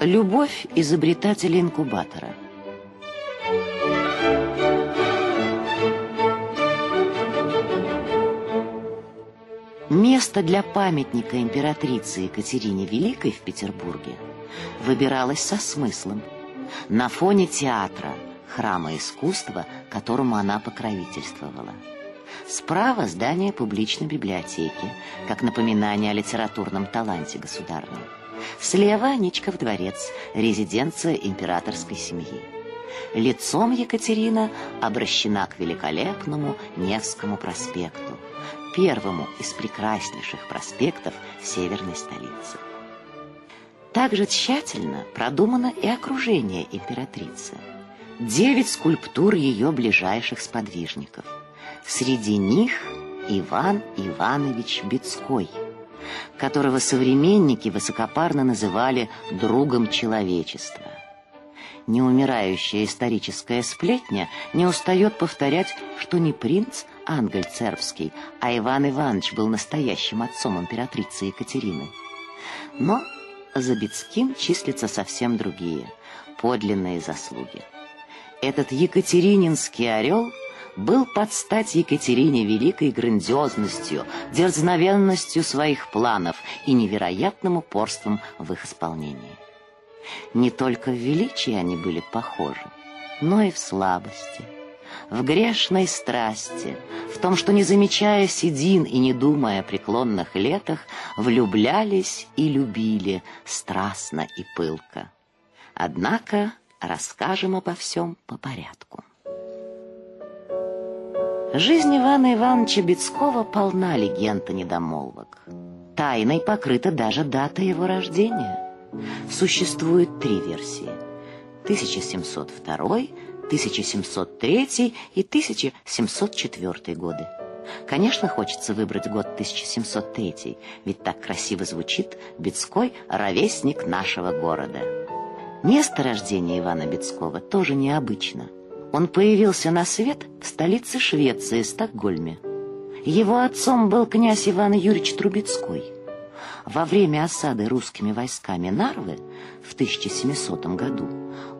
Любовь изобретателя-инкубатора. Место для памятника императрицы Екатерине Великой в Петербурге выбиралось со смыслом. На фоне театра, храма искусства, которому она покровительствовала. Справа здание публичной библиотеки, как напоминание о литературном таланте государни. Слева Ничков дворец, резиденция императорской семьи. Лицом Екатерина обращена к великолепному Невскому проспекту, первому из прекраснейших проспектов северной столицы. Также тщательно продумано и окружение императрицы. Девять скульптур ее ближайших сподвижников. Среди них Иван Иванович Бецкой, которого современники высокопарно называли «другом человечества». Неумирающая историческая сплетня не устает повторять, что не принц Ангель Цербский, а Иван Иванович был настоящим отцом императрицы Екатерины. Но за Бецким числятся совсем другие, подлинные заслуги. Этот екатерининский орел был под стать Екатерине Великой грандиозностью, дерзновенностью своих планов и невероятным упорством в их исполнении. Не только в величии они были похожи, но и в слабости, в грешной страсти, в том, что, не замечая седин и не думая о преклонных летах, влюблялись и любили страстно и пылко. Однако расскажем обо всем по порядку. Жизнь Ивана Ивановича Бецкого полна легенд и недомолвок. Тайной покрыта даже дата его рождения – Существует три версии. 1702, 1703 и 1704 годы. Конечно, хочется выбрать год 1703, ведь так красиво звучит «Бецкой – ровесник нашего города». Место рождения Ивана Бецкого тоже необычно. Он появился на свет в столице Швеции, Стокгольме. Его отцом был князь Иван Юрьевич Трубецкой – во время осады русскими войсками Нарвы в 1700 году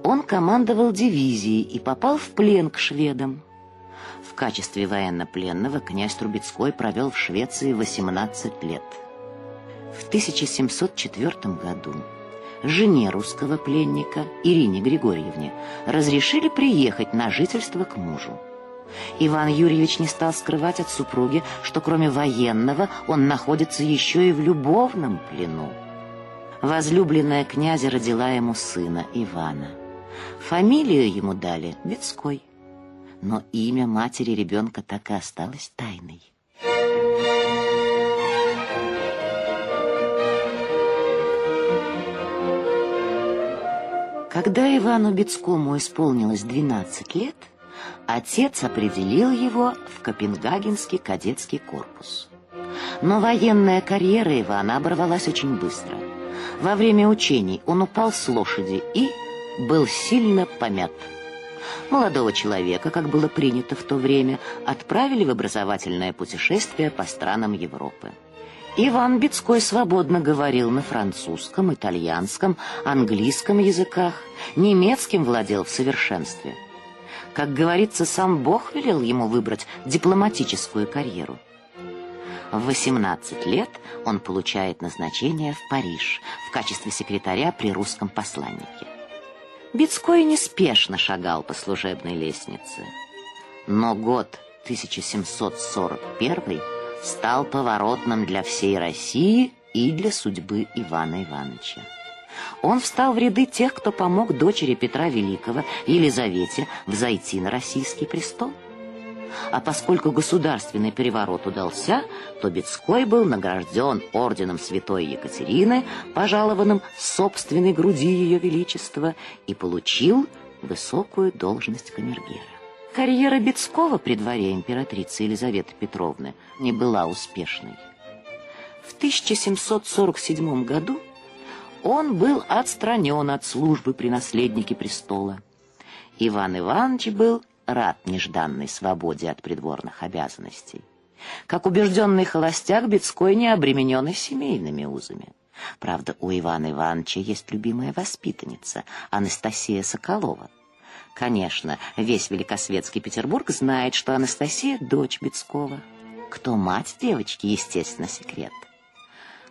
он командовал дивизией и попал в плен к шведам. В качестве военнопленного князь Трубецкой провел в Швеции 18 лет. В 1704 году жене русского пленника Ирине Григорьевне разрешили приехать на жительство к мужу. Иван Юрьевич не стал скрывать от супруги, что кроме военного он находится еще и в любовном плену. Возлюбленная князя родила ему сына Ивана. Фамилию ему дали Бецкой, но имя матери ребенка так и осталось тайной. Когда Ивану Бецкому исполнилось 12 лет, отец определил его в Копенгагенский кадетский корпус. Но военная карьера Ивана оборвалась очень быстро. Во время учений он упал с лошади и был сильно помят. Молодого человека, как было принято в то время, отправили в образовательное путешествие по странам Европы. Иван Бецкой свободно говорил на французском, итальянском, английском языках, немецким владел в совершенстве – как говорится, сам Бог велел ему выбрать дипломатическую карьеру. В 18 лет он получает назначение в Париж в качестве секретаря при русском посланнике. Бицкой неспешно шагал по служебной лестнице. Но год 1741 стал поворотным для всей России и для судьбы Ивана Ивановича. Он встал в ряды тех, кто помог дочери Петра Великого, Елизавете, взойти на российский престол. А поскольку государственный переворот удался, то Бецкой был награжден орденом святой Екатерины, пожалованным собственной груди ее величества, и получил высокую должность камергера. Карьера Бецкого при дворе императрицы Елизаветы Петровны не была успешной. В 1747 году он был отстранен от службы при наследнике престола. Иван Иванович был рад нежданной свободе от придворных обязанностей. Как убежденный холостяк, Бецкой не обремененный семейными узами. Правда, у Ивана Ивановича есть любимая воспитанница, Анастасия Соколова. Конечно, весь великосветский Петербург знает, что Анастасия — дочь Бецкова. Кто мать девочки, естественно, секрет.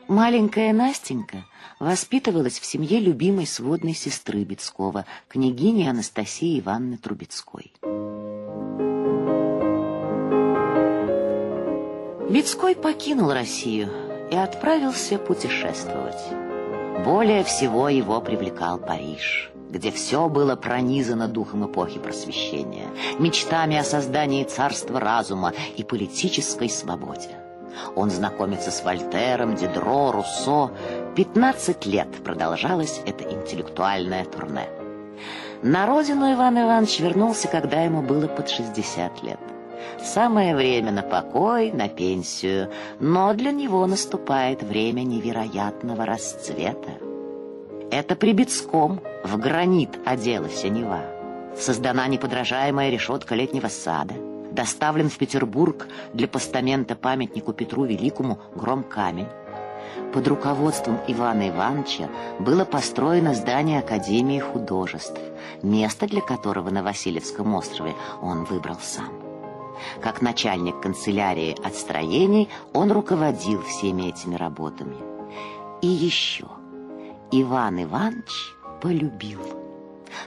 Маленькая Настенька воспитывалась в семье любимой сводной сестры Бецкова, княгини Анастасии Ивановны Трубецкой. Бецкой покинул Россию и отправился путешествовать. Более всего его привлекал Париж, где все было пронизано духом эпохи просвещения, мечтами о создании царства разума и политической свободе. Он знакомится с Вольтером, Дидро, Руссо. 15 лет продолжалось это интеллектуальное турне. На родину Иван Иванович вернулся, когда ему было под 60 лет. Самое время на покой, на пенсию, но для него наступает время невероятного расцвета. Это при в гранит оделась Нева. Создана неподражаемая решетка летнего сада. Доставлен в Петербург для постамента памятнику Петру Великому гром камень. Под руководством Ивана Ивановича было построено здание Академии художеств, место для которого на Васильевском острове он выбрал сам. Как начальник канцелярии отстроений он руководил всеми этими работами. И еще Иван Иванович полюбил.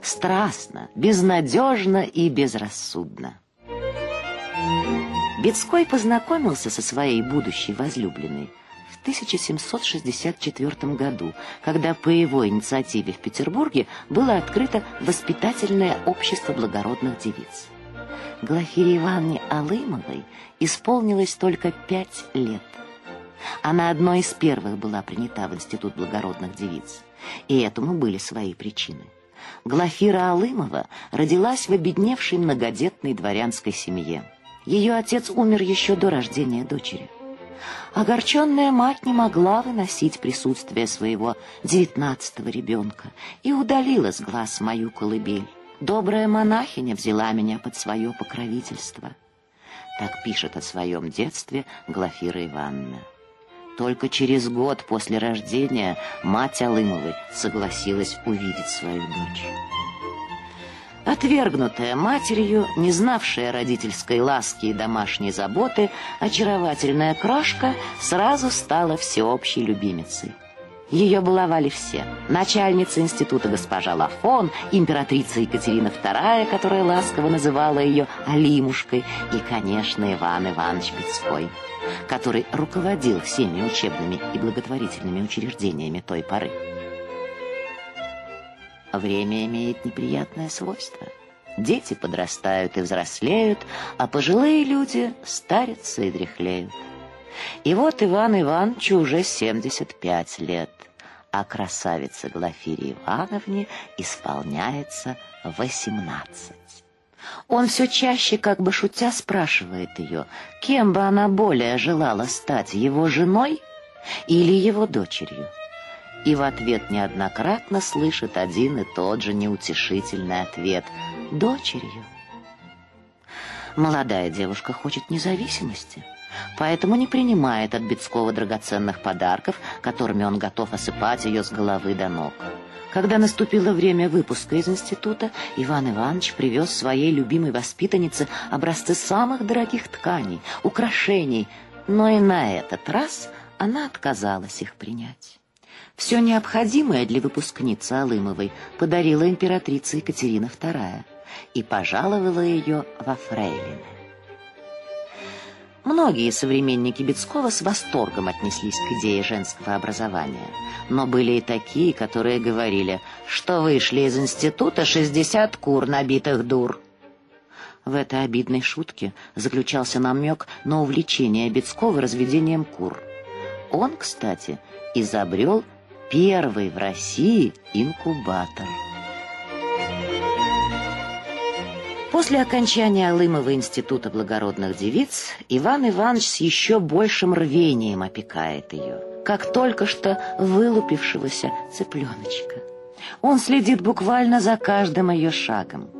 Страстно, безнадежно и безрассудно. Бецкой познакомился со своей будущей возлюбленной в 1764 году, когда по его инициативе в Петербурге было открыто воспитательное общество благородных девиц. Глафире Ивановне Алымовой исполнилось только пять лет. Она одной из первых была принята в Институт благородных девиц, и этому были свои причины. Глафира Алымова родилась в обедневшей многодетной дворянской семье. Ее отец умер еще до рождения дочери. Огорченная мать не могла выносить присутствие своего девятнадцатого ребенка и удалила с глаз мою колыбель. Добрая монахиня взяла меня под свое покровительство. Так пишет о своем детстве Глафира Ивановна. Только через год после рождения мать Алымовой согласилась увидеть свою дочь. Отвергнутая матерью, не знавшая родительской ласки и домашней заботы, очаровательная крошка сразу стала всеобщей любимицей. Ее баловали все. Начальница института госпожа Лафон, императрица Екатерина II, которая ласково называла ее Алимушкой, и, конечно, Иван Иванович Бецкой, который руководил всеми учебными и благотворительными учреждениями той поры. Время имеет неприятное свойство. Дети подрастают и взрослеют, а пожилые люди старятся и дряхлеют. И вот Иван Ивановичу уже 75 лет, а красавице Глафире Ивановне исполняется 18. Он все чаще, как бы шутя, спрашивает ее, кем бы она более желала стать, его женой или его дочерью. И в ответ неоднократно слышит один и тот же неутешительный ответ «дочерью». Молодая девушка хочет независимости – поэтому не принимает от Бецкого драгоценных подарков, которыми он готов осыпать ее с головы до ног. Когда наступило время выпуска из института, Иван Иванович привез своей любимой воспитаннице образцы самых дорогих тканей, украшений, но и на этот раз она отказалась их принять. Все необходимое для выпускницы Алымовой подарила императрица Екатерина II и пожаловала ее во фрейлины. Многие современники Бецкого с восторгом отнеслись к идее женского образования. Но были и такие, которые говорили, что вышли из института 60 кур, набитых дур. В этой обидной шутке заключался намек на увлечение Бецкого разведением кур. Он, кстати, изобрел первый в России инкубатор. После окончания Алымова института благородных девиц Иван Иванович с еще большим рвением опекает ее, как только что вылупившегося цыпленочка. Он следит буквально за каждым ее шагом.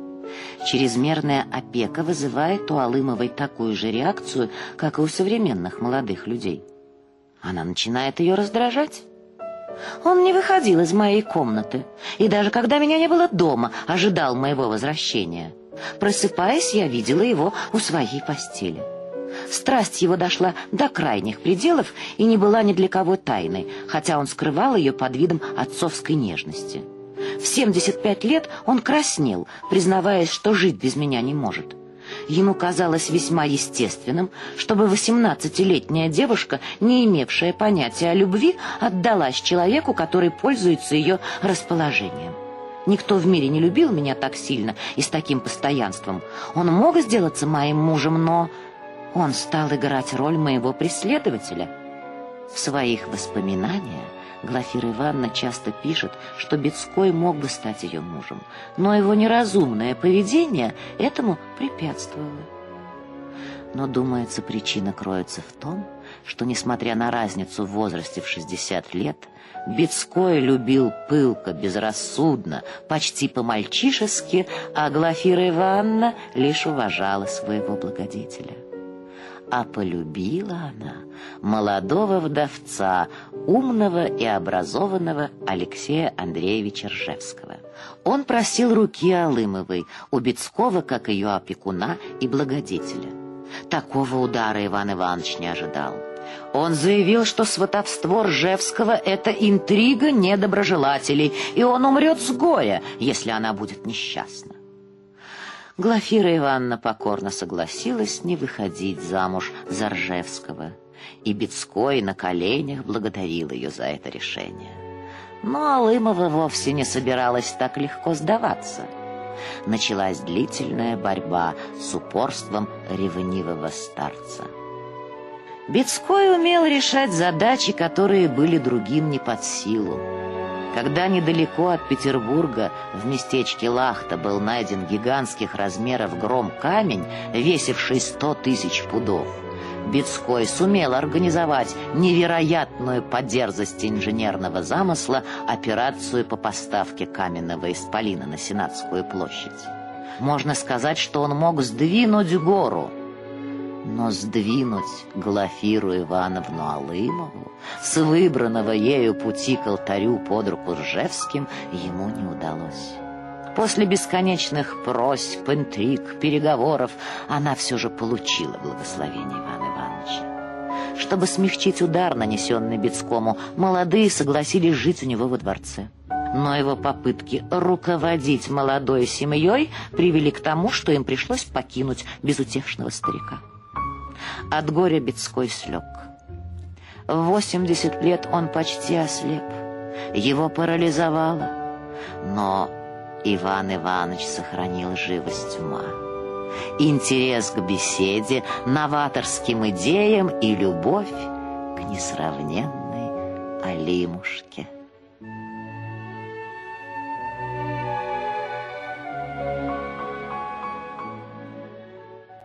Чрезмерная опека вызывает у Алымовой такую же реакцию, как и у современных молодых людей. Она начинает ее раздражать. Он не выходил из моей комнаты, и даже когда меня не было дома, ожидал моего возвращения. Просыпаясь, я видела его у своей постели. Страсть его дошла до крайних пределов и не была ни для кого тайной, хотя он скрывал ее под видом отцовской нежности. В 75 лет он краснел, признаваясь, что жить без меня не может. Ему казалось весьма естественным, чтобы восемнадцатилетняя девушка, не имевшая понятия о любви, отдалась человеку, который пользуется ее расположением. Никто в мире не любил меня так сильно и с таким постоянством. Он мог сделаться моим мужем, но он стал играть роль моего преследователя. В своих воспоминаниях Глафира Ивановна часто пишет, что Бецкой мог бы стать ее мужем, но его неразумное поведение этому препятствовало. Но, думается, причина кроется в том, что, несмотря на разницу в возрасте в 60 лет, Бецкой любил пылко, безрассудно, почти по-мальчишески, а Глафира Ивановна лишь уважала своего благодетеля а полюбила она молодого вдовца, умного и образованного Алексея Андреевича Ржевского. Он просил руки Алымовой, у Бецкого, как ее опекуна и благодетеля. Такого удара Иван Иванович не ожидал. Он заявил, что сватовство Ржевского — это интрига недоброжелателей, и он умрет с гоя, если она будет несчастна. Глафира Ивановна покорно согласилась не выходить замуж за Ржевского, и Бецкой на коленях благодарил ее за это решение. Но Алымова вовсе не собиралась так легко сдаваться. Началась длительная борьба с упорством ревнивого старца. Бецкой умел решать задачи, которые были другим не под силу. Когда недалеко от Петербурга в местечке Лахта был найден гигантских размеров гром-камень, весивший сто тысяч пудов, Бецкой сумел организовать невероятную по дерзости инженерного замысла операцию по поставке каменного исполина на Сенатскую площадь. Можно сказать, что он мог сдвинуть гору — но сдвинуть Глафиру Ивановну Алымову с выбранного ею пути к алтарю под руку Ржевским ему не удалось. После бесконечных просьб, интриг, переговоров она все же получила благословение Ивана Ивановича. Чтобы смягчить удар, нанесенный Бецкому, молодые согласились жить у него во дворце. Но его попытки руководить молодой семьей привели к тому, что им пришлось покинуть безутешного старика. От горя Бецкой слег. В 80 лет он почти ослеп. Его парализовало. Но Иван Иванович сохранил живость ума. Интерес к беседе, новаторским идеям и любовь к несравненной Алимушке.